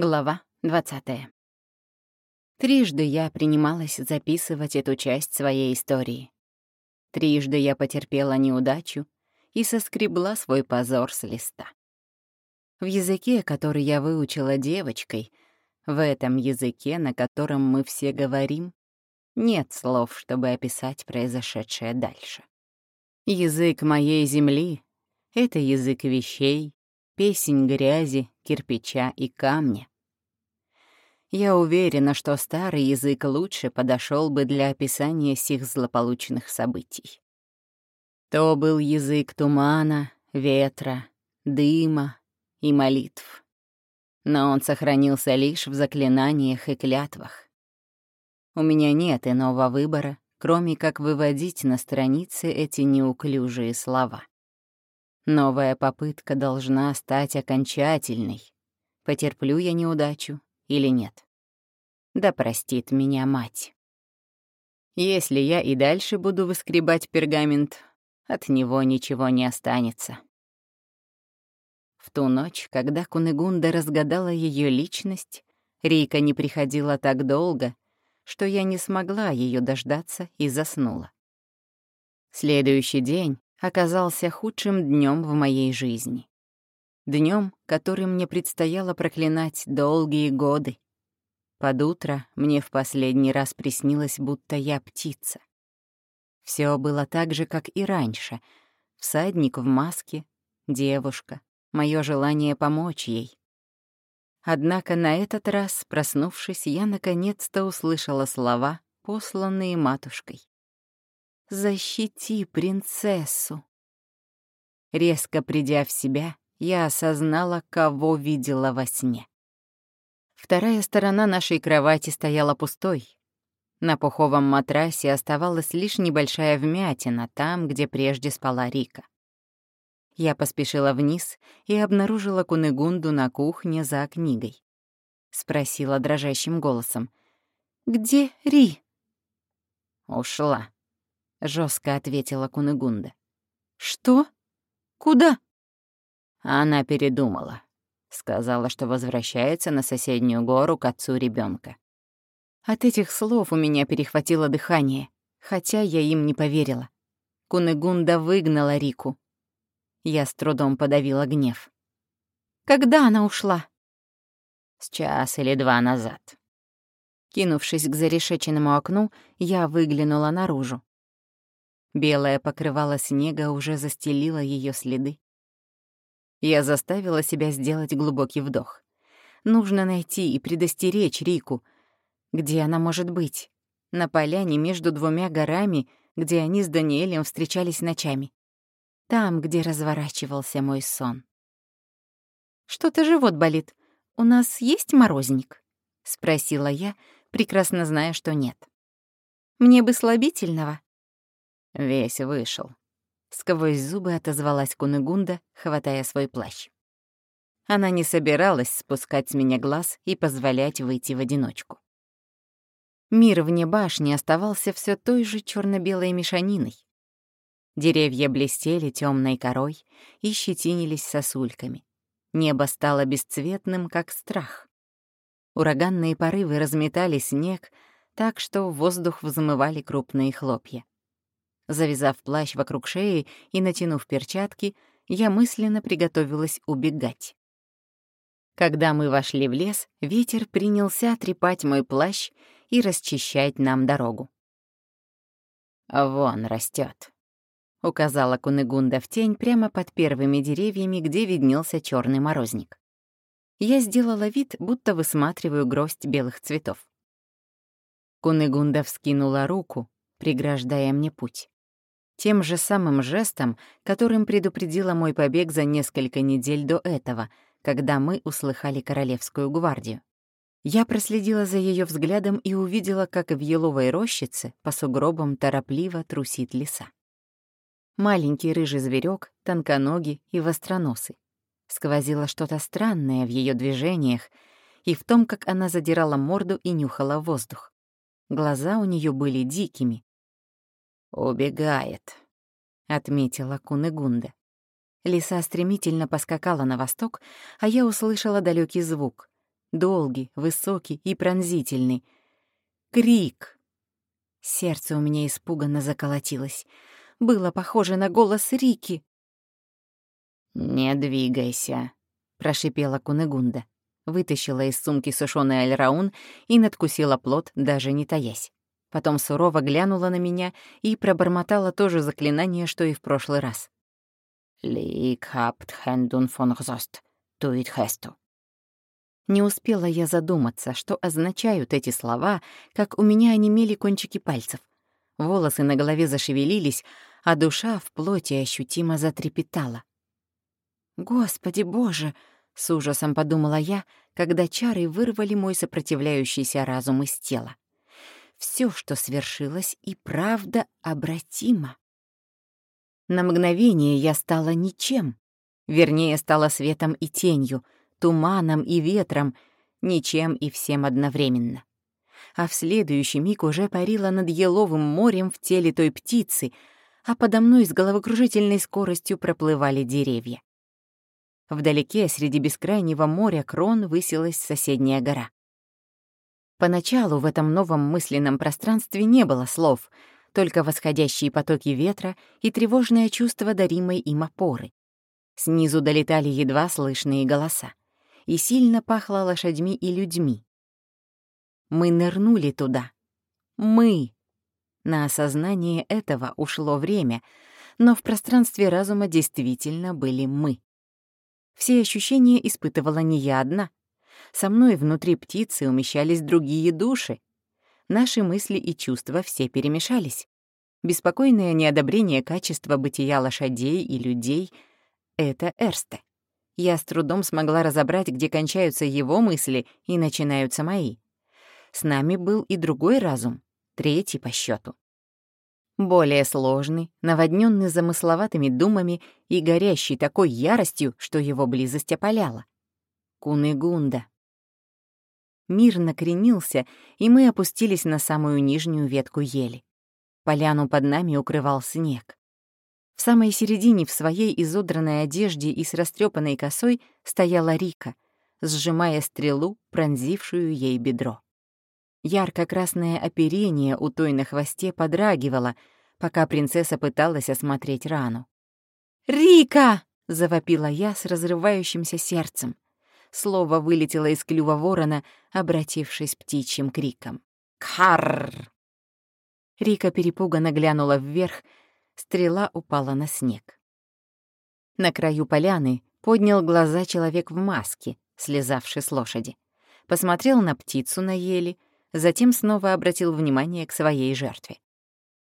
Глава 20. Трижды я принималась записывать эту часть своей истории. Трижды я потерпела неудачу и соскребла свой позор с листа. В языке, который я выучила девочкой, в этом языке, на котором мы все говорим, нет слов, чтобы описать произошедшее дальше. Язык моей земли — это язык вещей, песень грязи, кирпича и камня. Я уверена, что старый язык лучше подошел бы для описания сих злополучных событий. То был язык тумана, ветра, дыма и молитв. Но он сохранился лишь в заклинаниях и клятвах. У меня нет иного выбора, кроме как выводить на странице эти неуклюжие слова. Новая попытка должна стать окончательной. Потерплю я неудачу или нет? Да простит меня мать. Если я и дальше буду выскребать пергамент, от него ничего не останется. В ту ночь, когда Кунегунда разгадала ее личность, Рейка не приходила так долго, что я не смогла ее дождаться и заснула. Следующий день оказался худшим днем в моей жизни. Днем, который мне предстояло проклинать долгие годы. Под утро мне в последний раз приснилось, будто я птица. Все было так же, как и раньше. Всадник в маске, девушка, мое желание помочь ей. Однако на этот раз, проснувшись, я наконец-то услышала слова, посланные матушкой. Защити принцессу. Резко придя в себя, я осознала, кого видела во сне. Вторая сторона нашей кровати стояла пустой. На пуховом матрасе оставалась лишь небольшая вмятина там, где прежде спала Рика. Я поспешила вниз и обнаружила Кунегунду на кухне за книгой. Спросила дрожащим голосом. «Где Ри?» «Ушла», — жестко ответила Кунегунда. «Что? Куда?» Она передумала. Сказала, что возвращается на соседнюю гору к отцу ребенка. От этих слов у меня перехватило дыхание, хотя я им не поверила. Кунегунда выгнала Рику. Я с трудом подавила гнев. «Когда она ушла?» «С час или два назад». Кинувшись к зарешеченному окну, я выглянула наружу. Белое покрывало снега уже застелило ее следы. Я заставила себя сделать глубокий вдох. Нужно найти и предостеречь Рику. Где она может быть? На поляне между двумя горами, где они с Даниэлем встречались ночами. Там, где разворачивался мой сон. «Что-то живот болит. У нас есть морозник?» — спросила я, прекрасно зная, что нет. «Мне бы слабительного». Весь вышел. Сквозь зубы отозвалась Кунегунда, хватая свой плащ. Она не собиралась спускать с меня глаз и позволять выйти в одиночку. Мир вне башни оставался все той же черно белой мешаниной. Деревья блестели темной корой и щетинились сосульками. Небо стало бесцветным, как страх. Ураганные порывы разметали снег так, что в воздух взмывали крупные хлопья. Завязав плащ вокруг шеи и натянув перчатки, я мысленно приготовилась убегать. Когда мы вошли в лес, ветер принялся трепать мой плащ и расчищать нам дорогу. «Вон растет, указала Кунегунда в тень прямо под первыми деревьями, где виднелся черный морозник. Я сделала вид, будто высматриваю гроздь белых цветов. Кунегунда вскинула руку, преграждая мне путь тем же самым жестом, которым предупредила мой побег за несколько недель до этого, когда мы услыхали Королевскую гвардию. Я проследила за ее взглядом и увидела, как в еловой рощице по сугробам торопливо трусит лиса. Маленький рыжий зверек, тонконогий и востроносый. Сквозило что-то странное в ее движениях и в том, как она задирала морду и нюхала воздух. Глаза у нее были дикими, «Убегает», — отметила Кунегунда. Лиса стремительно поскакала на восток, а я услышала далекий звук. долгий, высокий и пронзительный. Крик. Сердце у меня испуганно заколотилось. Было похоже на голос Рики. «Не двигайся», — прошипела Кунегунда. Вытащила из сумки сушёный альраун и надкусила плод, даже не таясь. Потом сурово глянула на меня и пробормотала то же заклинание, что и в прошлый раз. «Лик хапт хэндун фон гзост, туит хэсту». Не успела я задуматься, что означают эти слова, как у меня онемели кончики пальцев. Волосы на голове зашевелились, а душа в плоти ощутимо затрепетала. «Господи боже!» — с ужасом подумала я, когда чары вырвали мой сопротивляющийся разум из тела. Все, что свершилось, и правда обратимо. На мгновение я стала ничем. Вернее, стала светом и тенью, туманом и ветром, ничем и всем одновременно. А в следующий миг уже парила над еловым морем в теле той птицы, а подо мной с головокружительной скоростью проплывали деревья. Вдалеке, среди бескрайнего моря крон, высилась соседняя гора. Поначалу в этом новом мысленном пространстве не было слов, только восходящие потоки ветра и тревожное чувство даримой им опоры. Снизу долетали едва слышные голоса, и сильно пахло лошадьми и людьми. Мы нырнули туда. Мы. На осознание этого ушло время, но в пространстве разума действительно были мы. Все ощущения испытывала не я одна. Со мной внутри птицы умещались другие души. Наши мысли и чувства все перемешались. Беспокойное неодобрение качества бытия лошадей и людей — это Эрсте. Я с трудом смогла разобрать, где кончаются его мысли и начинаются мои. С нами был и другой разум, третий по счету. Более сложный, наводненный замысловатыми думами и горящий такой яростью, что его близость опаляла. Кунигунда. Мир накренился, и мы опустились на самую нижнюю ветку ели. Поляну под нами укрывал снег. В самой середине в своей изодранной одежде и с растрепанной косой стояла Рика, сжимая стрелу, пронзившую ей бедро. Ярко-красное оперение у той на хвосте подрагивало, пока принцесса пыталась осмотреть рану. «Рика!» — завопила я с разрывающимся сердцем. Слово вылетело из клюва ворона, обратившись птичьим криком. «Карр!» Рика перепуганно глянула вверх, стрела упала на снег. На краю поляны поднял глаза человек в маске, слезавший с лошади. Посмотрел на птицу на еле, затем снова обратил внимание к своей жертве.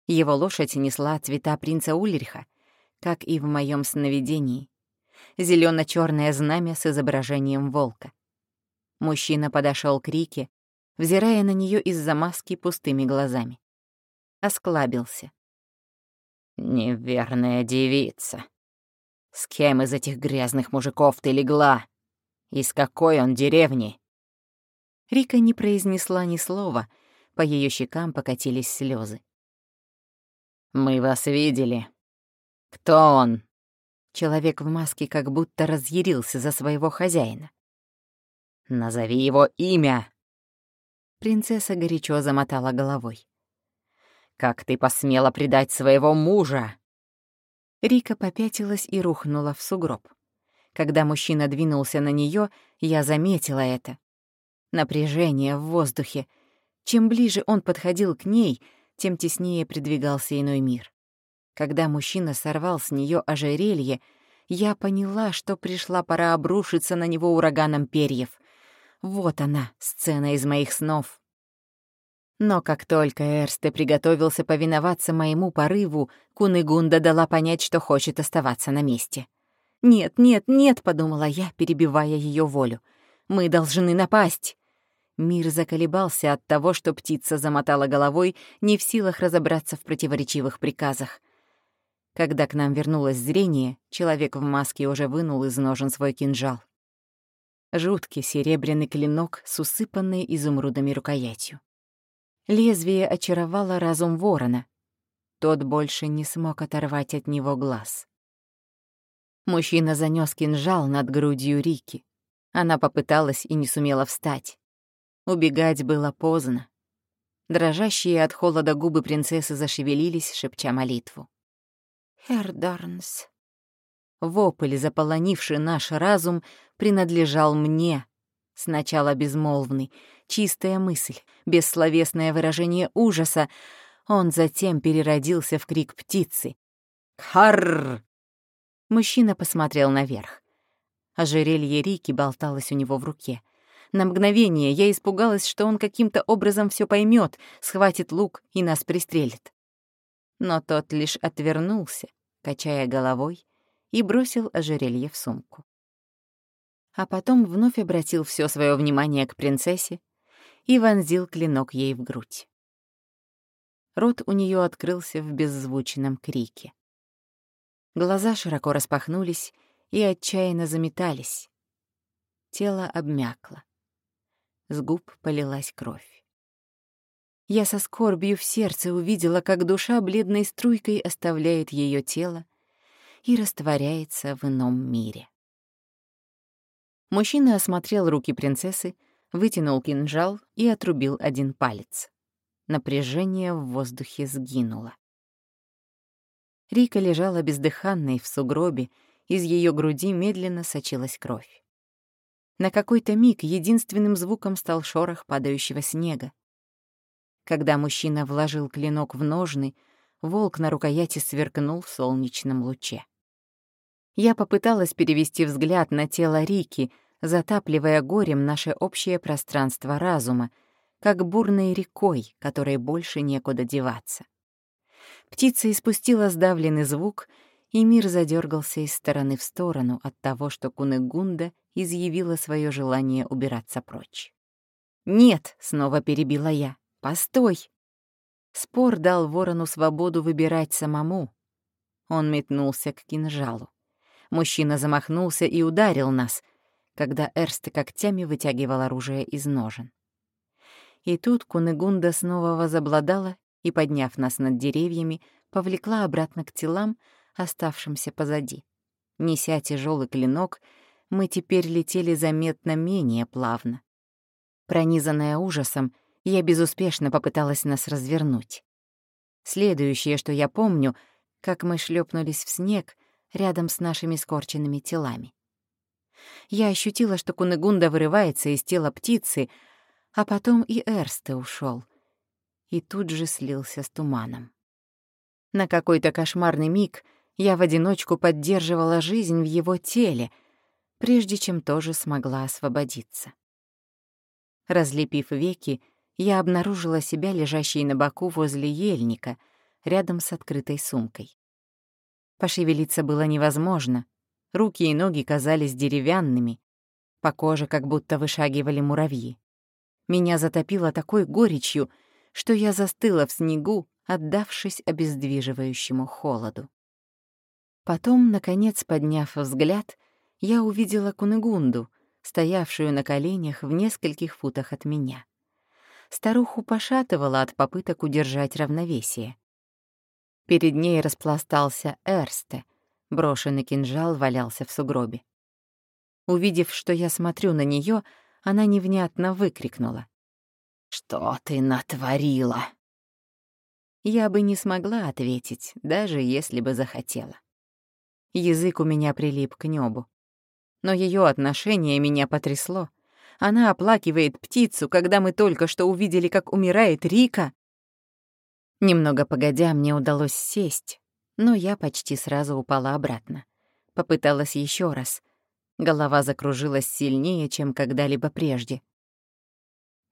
Его лошадь несла цвета принца Ульриха, как и в моем сновидении зелено черное знамя с изображением волка. Мужчина подошел к Рике, взирая на нее из-за маски пустыми глазами. Осклабился. «Неверная девица. С кем из этих грязных мужиков ты легла? Из какой он деревни?» Рика не произнесла ни слова, по ее щекам покатились слезы. «Мы вас видели. Кто он?» Человек в маске как будто разъярился за своего хозяина. «Назови его имя!» Принцесса горячо замотала головой. «Как ты посмела предать своего мужа?» Рика попятилась и рухнула в сугроб. Когда мужчина двинулся на нее, я заметила это. Напряжение в воздухе. Чем ближе он подходил к ней, тем теснее придвигался иной мир. Когда мужчина сорвал с нее ожерелье, я поняла, что пришла пора обрушиться на него ураганом перьев. Вот она, сцена из моих снов. Но как только Эрсте приготовился повиноваться моему порыву, Кунигунда дала понять, что хочет оставаться на месте. «Нет, нет, нет», — подумала я, перебивая ее волю. «Мы должны напасть». Мир заколебался от того, что птица замотала головой, не в силах разобраться в противоречивых приказах. Когда к нам вернулось зрение, человек в маске уже вынул из ножен свой кинжал. Жуткий серебряный клинок с усыпанной изумрудами рукоятью. Лезвие очаровало разум ворона. Тот больше не смог оторвать от него глаз. Мужчина занёс кинжал над грудью Рики. Она попыталась и не сумела встать. Убегать было поздно. Дрожащие от холода губы принцессы зашевелились, шепча молитву. «Хердарнс». Вопль, заполонивший наш разум, принадлежал мне. Сначала безмолвный, чистая мысль, бессловесное выражение ужаса. Он затем переродился в крик птицы. «Харр!» Мужчина посмотрел наверх. Ожерелье Рики болталось у него в руке. На мгновение я испугалась, что он каким-то образом все поймет, схватит лук и нас пристрелит. Но тот лишь отвернулся, качая головой, и бросил ожерелье в сумку. А потом вновь обратил все свое внимание к принцессе и вонзил клинок ей в грудь. Рот у нее открылся в беззвучном крике. Глаза широко распахнулись и отчаянно заметались. Тело обмякло. С губ полилась кровь. Я со скорбью в сердце увидела, как душа бледной струйкой оставляет ее тело и растворяется в ином мире. Мужчина осмотрел руки принцессы, вытянул кинжал и отрубил один палец. Напряжение в воздухе сгинуло. Рика лежала бездыханной в сугробе, из ее груди медленно сочилась кровь. На какой-то миг единственным звуком стал шорох падающего снега. Когда мужчина вложил клинок в ножны, волк на рукояти сверкнул в солнечном луче. Я попыталась перевести взгляд на тело Рики, затапливая горем наше общее пространство разума, как бурной рекой, которой больше некуда деваться. Птица испустила сдавленный звук, и мир задергался из стороны в сторону от того, что Кунегунда изъявила свое желание убираться прочь. «Нет!» — снова перебила я. «Постой!» Спор дал ворону свободу выбирать самому. Он метнулся к кинжалу. Мужчина замахнулся и ударил нас, когда Эрст когтями вытягивал оружие из ножен. И тут Кунегунда снова возобладала и, подняв нас над деревьями, повлекла обратно к телам, оставшимся позади. Неся тяжелый клинок, мы теперь летели заметно менее плавно. Пронизанная ужасом, я безуспешно попыталась нас развернуть. Следующее, что я помню, как мы шлепнулись в снег рядом с нашими скорченными телами. Я ощутила, что Кунегунда вырывается из тела птицы, а потом и Эрсте ушел и тут же слился с туманом. На какой-то кошмарный миг я в одиночку поддерживала жизнь в его теле, прежде чем тоже смогла освободиться. Разлепив веки, я обнаружила себя лежащей на боку возле ельника, рядом с открытой сумкой. Пошевелиться было невозможно, руки и ноги казались деревянными, по коже как будто вышагивали муравьи. Меня затопило такой горечью, что я застыла в снегу, отдавшись обездвиживающему холоду. Потом, наконец, подняв взгляд, я увидела Кунегунду, стоявшую на коленях в нескольких футах от меня. Старуху пошатывала от попыток удержать равновесие. Перед ней распластался Эрсте, брошенный кинжал валялся в сугробе. Увидев, что я смотрю на нее, она невнятно выкрикнула. «Что ты натворила?» Я бы не смогла ответить, даже если бы захотела. Язык у меня прилип к небу. Но ее отношение меня потрясло. Она оплакивает птицу, когда мы только что увидели, как умирает Рика. Немного погодя, мне удалось сесть, но я почти сразу упала обратно. Попыталась еще раз. Голова закружилась сильнее, чем когда-либо прежде.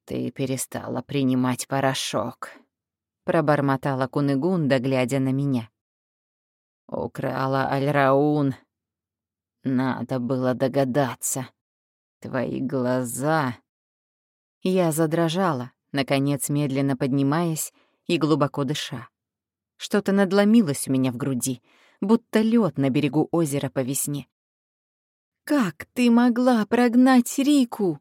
«Ты перестала принимать порошок», — пробормотала Кунегунда, глядя на меня. «Украла Альраун. Надо было догадаться. Твои глаза...» Я задрожала, наконец медленно поднимаясь и глубоко дыша. Что-то надломилось у меня в груди, будто лед на берегу озера по весне. «Как ты могла прогнать Рику?»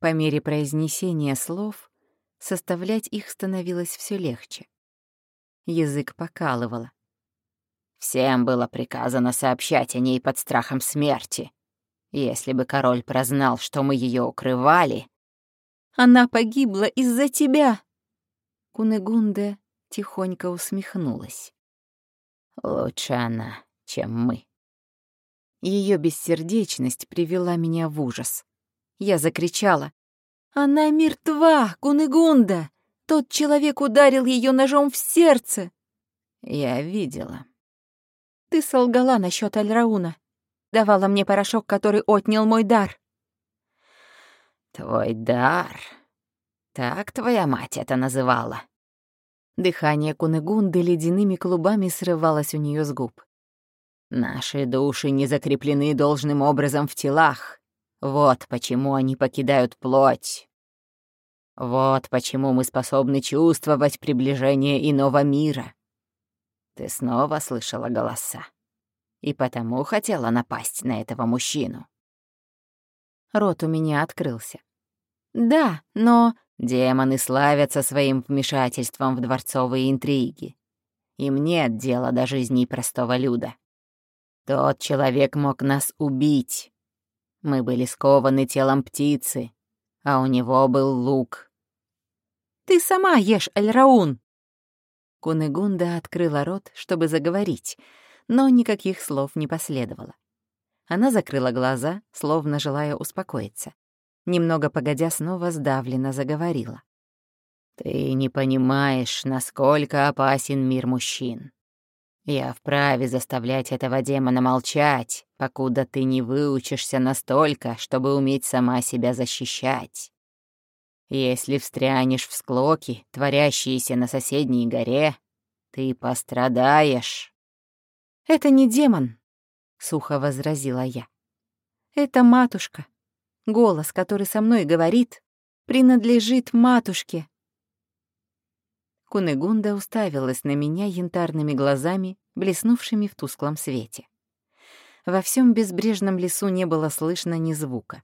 По мере произнесения слов составлять их становилось все легче. Язык покалывало. Всем было приказано сообщать о ней под страхом смерти. Если бы король прознал, что мы ее укрывали... Она погибла из-за тебя!» Кунегунде тихонько усмехнулась. «Лучше она, чем мы». Ее бессердечность привела меня в ужас. Я закричала. «Она мертва, Кунегунда! Тот человек ударил ее ножом в сердце!» Я видела. «Ты солгала насчет Альрауна. Давала мне порошок, который отнял мой дар». «Твой дар? Так твоя мать это называла?» Дыхание Кунегунды ледяными клубами срывалось у нее с губ. «Наши души не закреплены должным образом в телах. Вот почему они покидают плоть. Вот почему мы способны чувствовать приближение иного мира. Ты снова слышала голоса. И потому хотела напасть на этого мужчину. Рот у меня открылся. «Да, но...» Демоны славятся своим вмешательством в дворцовые интриги. Им нет дела до жизни простого люда. Тот человек мог нас убить. Мы были скованы телом птицы, а у него был лук. «Ты сама ешь, Эльраун!» Кунегунда открыла рот, чтобы заговорить, но никаких слов не последовало. Она закрыла глаза, словно желая успокоиться. Немного погодя, снова сдавленно заговорила. «Ты не понимаешь, насколько опасен мир мужчин. Я вправе заставлять этого демона молчать, покуда ты не выучишься настолько, чтобы уметь сама себя защищать. Если встрянешь в склоки, творящиеся на соседней горе, ты пострадаешь». «Это не демон», — сухо возразила я. «Это матушка, Голос, который со мной говорит, принадлежит матушке. Кунегунда уставилась на меня янтарными глазами, блеснувшими в тусклом свете. Во всем безбрежном лесу не было слышно ни звука.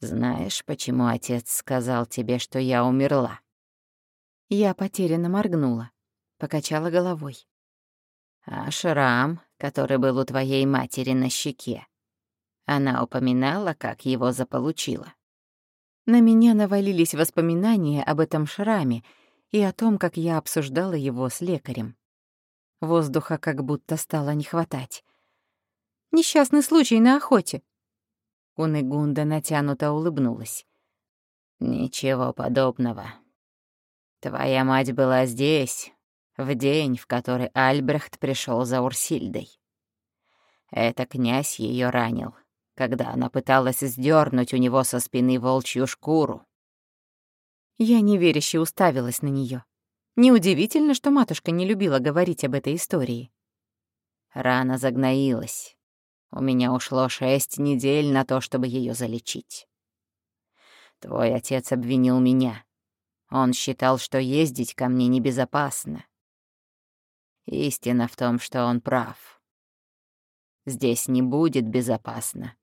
«Знаешь, почему отец сказал тебе, что я умерла?» Я потерянно моргнула, покачала головой. «А шрам, который был у твоей матери на щеке, она упоминала, как его заполучила. На меня навалились воспоминания об этом шраме и о том, как я обсуждала его с лекарем. Воздуха как будто стало не хватать. «Несчастный случай на охоте». Кунегунда натянуто улыбнулась. «Ничего подобного. Твоя мать была здесь, в день, в который Альбрехт пришел за Урсильдой. Это князь ее ранил когда она пыталась сдернуть у него со спины волчью шкуру. Я неверяще уставилась на нее. Неудивительно, что матушка не любила говорить об этой истории. Рана загноилась. У меня ушло шесть недель на то, чтобы ее залечить. Твой отец обвинил меня. Он считал, что ездить ко мне небезопасно. Истина в том, что он прав. Здесь не будет безопасно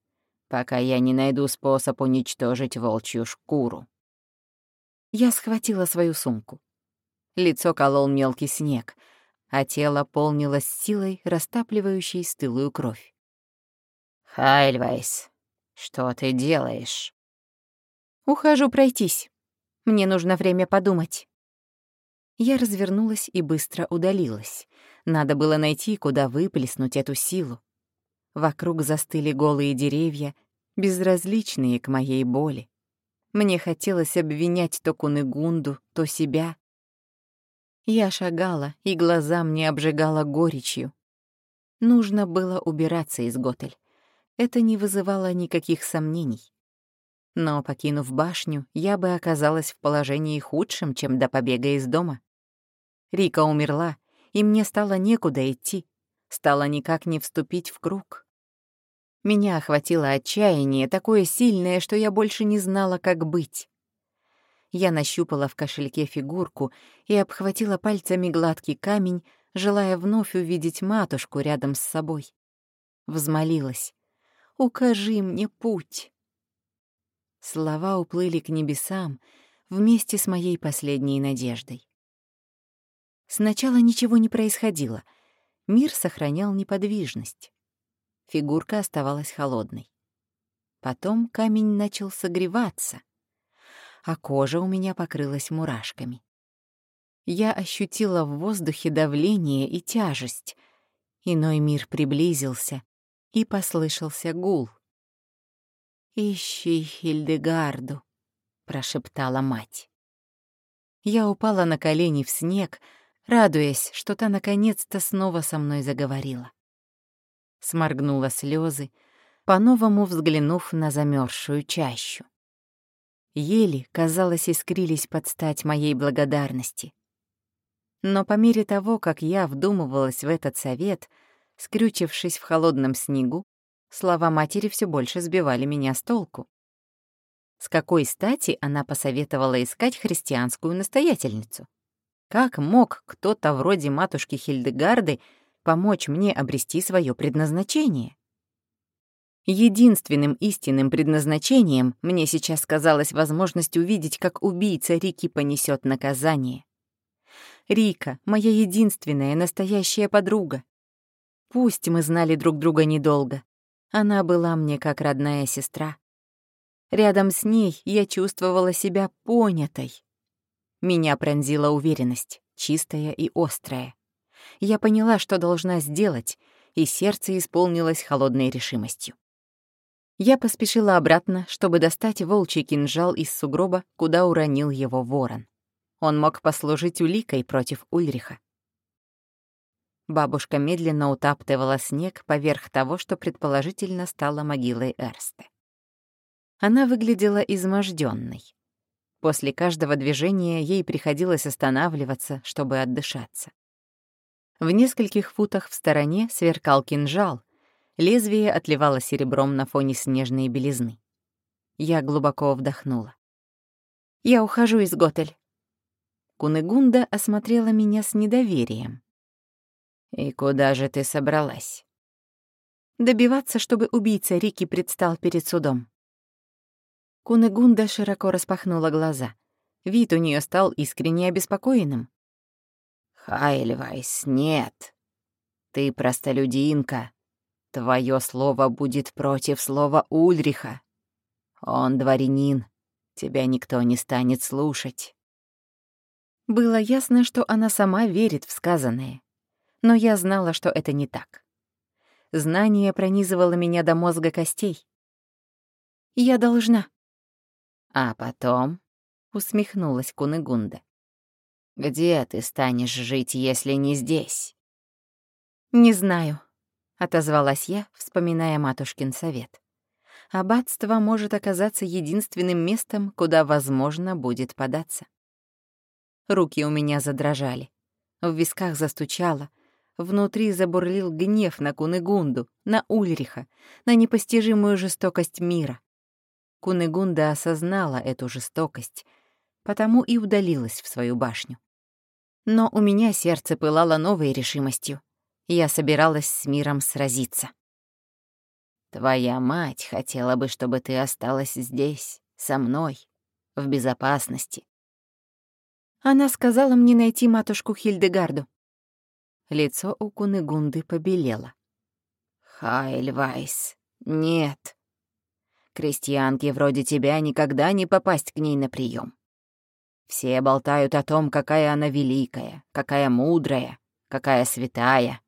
пока я не найду способ уничтожить волчью шкуру. Я схватила свою сумку. Лицо колол мелкий снег, а тело полнилось силой, растапливающей стылую кровь. «Хайльвайс, что ты делаешь?» «Ухожу пройтись. Мне нужно время подумать». Я развернулась и быстро удалилась. Надо было найти, куда выплеснуть эту силу. Вокруг застыли голые деревья, безразличные к моей боли. Мне хотелось обвинять то Кунегунду, то себя. Я шагала, и глаза мне обжигала горечью. Нужно было убираться из Готель. Это не вызывало никаких сомнений. Но, покинув башню, я бы оказалась в положении худшем, чем до побега из дома. Рика умерла, и мне стало некуда идти, стало никак не вступить в круг. Меня охватило отчаяние, такое сильное, что я больше не знала, как быть. Я нащупала в кошельке фигурку и обхватила пальцами гладкий камень, желая вновь увидеть матушку рядом с собой. Взмолилась. «Укажи мне путь!» Слова уплыли к небесам вместе с моей последней надеждой. Сначала ничего не происходило. Мир сохранял неподвижность. Фигурка оставалась холодной. Потом камень начал согреваться, а кожа у меня покрылась мурашками. Я ощутила в воздухе давление и тяжесть. Иной мир приблизился, и послышался гул. «Ищи Хильдегарду», — прошептала мать. Я упала на колени в снег, радуясь, что та наконец-то снова со мной заговорила. Сморгнула слезы, по-новому взглянув на замерзшую чащу. Ели, казалось, искрились под стать моей благодарности. Но по мере того, как я вдумывалась в этот совет, скрючившись в холодном снегу, слова матери все больше сбивали меня с толку. С какой стати она посоветовала искать христианскую настоятельницу? Как мог кто-то вроде матушки Хильдегарды помочь мне обрести свое предназначение? Единственным истинным предназначением мне сейчас казалась возможность увидеть, как убийца Рики понесет наказание. Рика — моя единственная настоящая подруга. Пусть мы знали друг друга недолго, она была мне как родная сестра. Рядом с ней я чувствовала себя понятой. Меня пронзила уверенность, чистая и острая. Я поняла, что должна сделать, и сердце исполнилось холодной решимостью. Я поспешила обратно, чтобы достать волчий кинжал из сугроба, куда уронил его ворон. Он мог послужить уликой против Ульриха. Бабушка медленно утаптывала снег поверх того, что предположительно стало могилой Эрсты. Она выглядела изможденной. После каждого движения ей приходилось останавливаться, чтобы отдышаться. В нескольких футах в стороне сверкал кинжал, Лезвие отливало серебром на фоне снежной белизны. Я глубоко вдохнула. «Я ухожу из Готель». Кунегунда осмотрела меня с недоверием. «И куда же ты собралась?» «Добиваться, чтобы убийца Рики предстал перед судом». Кунегунда широко распахнула глаза. Вид у нее стал искренне обеспокоенным. «Хайльвайс, нет. Ты простолюдинка. Твое слово будет против слова Ульриха. Он дворянин, тебя никто не станет слушать. Было ясно, что она сама верит в сказанное, но я знала, что это не так. Знание пронизывало меня до мозга костей. «Я должна». «А потом?» — усмехнулась Кунегунда. «Где ты станешь жить, если не здесь?» «Не знаю», — отозвалась я, вспоминая матушкин совет. «Аббатство может оказаться единственным местом, куда возможно будет податься». Руки у меня задрожали. В висках застучало. Внутри забурлил гнев на Кунегунду, на Ульриха, на непостижимую жестокость мира. Кунегунда осознала эту жестокость, потому и удалилась в свою башню. Но у меня сердце пылало новой решимостью. Я собиралась с миром сразиться. «Твоя мать хотела бы, чтобы ты осталась здесь, со мной, в безопасности». Она сказала мне найти матушку Хильдегарду. Лицо у Кунегунды побелело. «Хайльвайс, нет. Крестьянке вроде тебя никогда не попасть к ней на прием. Все болтают о том, какая она великая, какая мудрая, какая святая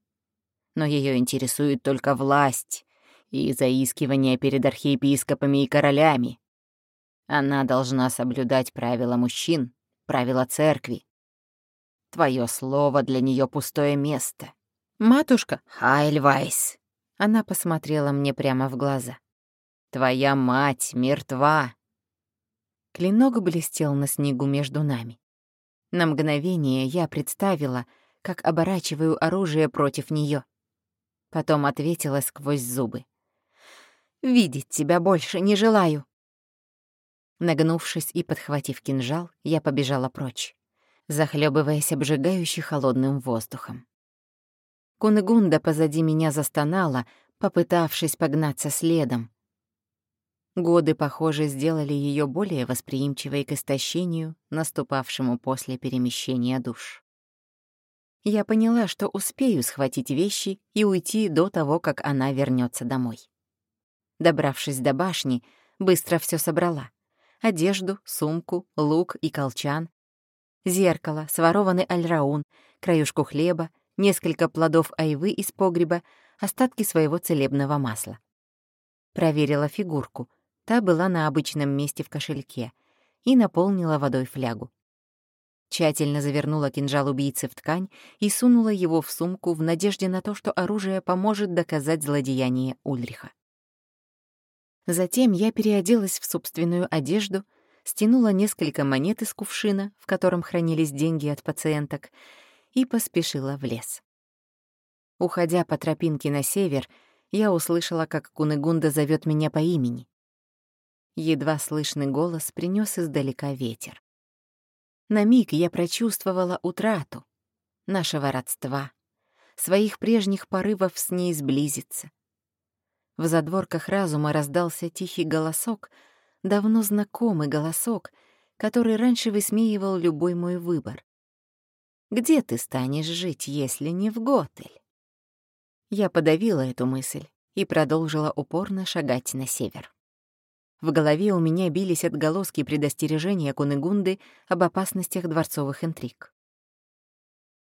но ее интересует только власть и заискивание перед архиепископами и королями. Она должна соблюдать правила мужчин, правила церкви. Твое слово для нее пустое место. «Матушка!» «Хайльвайс!» Она посмотрела мне прямо в глаза. «Твоя мать мертва!» Клинок блестел на снегу между нами. На мгновение я представила, как оборачиваю оружие против нее. Потом ответила сквозь зубы. «Видеть тебя больше не желаю». Нагнувшись и подхватив кинжал, я побежала прочь, захлебываясь обжигающе холодным воздухом. Кунегунда позади меня застонала, попытавшись погнаться следом. Годы, похоже, сделали ее более восприимчивой к истощению, наступавшему после перемещения душ я поняла, что успею схватить вещи и уйти до того, как она вернется домой. Добравшись до башни, быстро все собрала. Одежду, сумку, лук и колчан, зеркало, сворованный альраун, краюшку хлеба, несколько плодов айвы из погреба, остатки своего целебного масла. Проверила фигурку. Та была на обычном месте в кошельке и наполнила водой флягу. Тщательно завернула кинжал убийцы в ткань и сунула его в сумку в надежде на то, что оружие поможет доказать злодеяние Ульриха. Затем я переоделась в собственную одежду, стянула несколько монет из кувшина, в котором хранились деньги от пациенток, и поспешила в лес. Уходя по тропинке на север, я услышала, как Кунегунда зовет меня по имени. Едва слышный голос принес издалека ветер. На миг я прочувствовала утрату нашего родства, своих прежних порывов с ней сблизиться. В задворках разума раздался тихий голосок, давно знакомый голосок, который раньше высмеивал любой мой выбор. «Где ты станешь жить, если не в Готель?» Я подавила эту мысль и продолжила упорно шагать на север. В голове у меня бились отголоски предостережения Кунегунды об опасностях дворцовых интриг.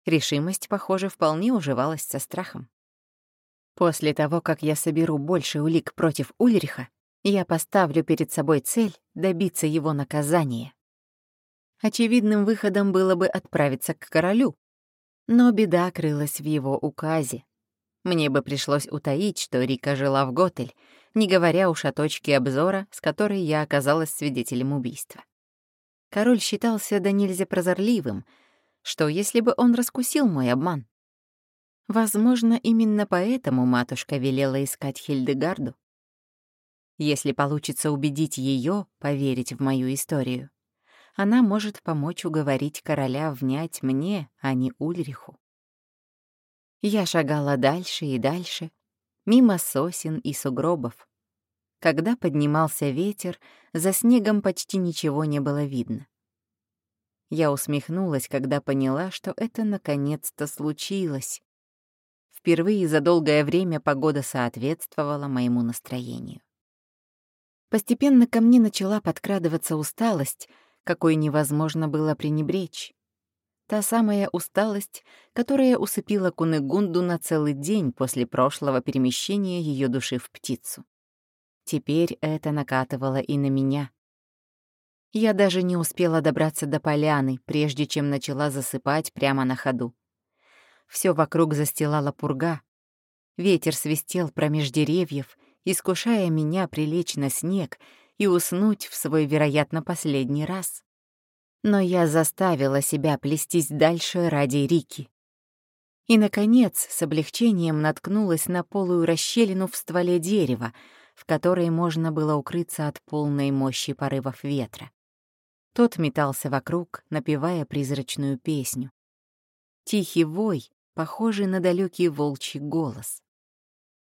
Решимость, похоже, вполне уживалась со страхом. После того, как я соберу больше улик против Ульриха, я поставлю перед собой цель добиться его наказания. Очевидным выходом было бы отправиться к королю, но беда крылась в его указе. Мне бы пришлось утаить, что Рика жила в Готель, не говоря уж о точке обзора, с которой я оказалась свидетелем убийства. Король считался да нельзя прозорливым, что если бы он раскусил мой обман? Возможно, именно поэтому матушка велела искать Хильдегарду. Если получится убедить ее поверить в мою историю, она может помочь уговорить короля внять мне, а не Ульриху. Я шагала дальше и дальше, мимо сосен и сугробов. Когда поднимался ветер, за снегом почти ничего не было видно. Я усмехнулась, когда поняла, что это наконец-то случилось. Впервые за долгое время погода соответствовала моему настроению. Постепенно ко мне начала подкрадываться усталость, какой невозможно было пренебречь. Та самая усталость, которая усыпила Кунегунду на целый день после прошлого перемещения ее души в птицу. Теперь это накатывало и на меня. Я даже не успела добраться до поляны, прежде чем начала засыпать прямо на ходу. Все вокруг застилала пурга. Ветер свистел промеж деревьев, искушая меня прилечь на снег и уснуть в свой, вероятно, последний раз но я заставила себя плестись дальше ради Рики. И, наконец, с облегчением наткнулась на полую расщелину в стволе дерева, в которой можно было укрыться от полной мощи порывов ветра. Тот метался вокруг, напевая призрачную песню. Тихий вой, похожий на далекий волчий голос.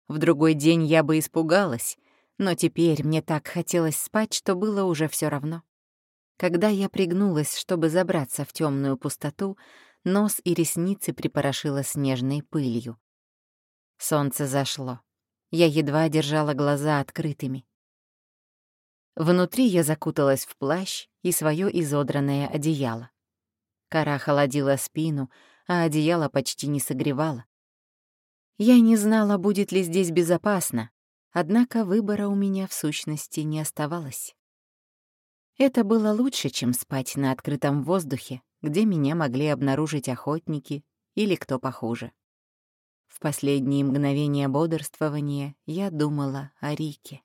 В другой день я бы испугалась, но теперь мне так хотелось спать, что было уже все равно. Когда я пригнулась, чтобы забраться в темную пустоту, нос и ресницы припорошило снежной пылью. Солнце зашло. Я едва держала глаза открытыми. Внутри я закуталась в плащ и свое изодранное одеяло. Кора холодила спину, а одеяло почти не согревало. Я не знала, будет ли здесь безопасно, однако выбора у меня в сущности не оставалось. Это было лучше, чем спать на открытом воздухе, где меня могли обнаружить охотники или кто похуже. В последние мгновения бодрствования я думала о Рике.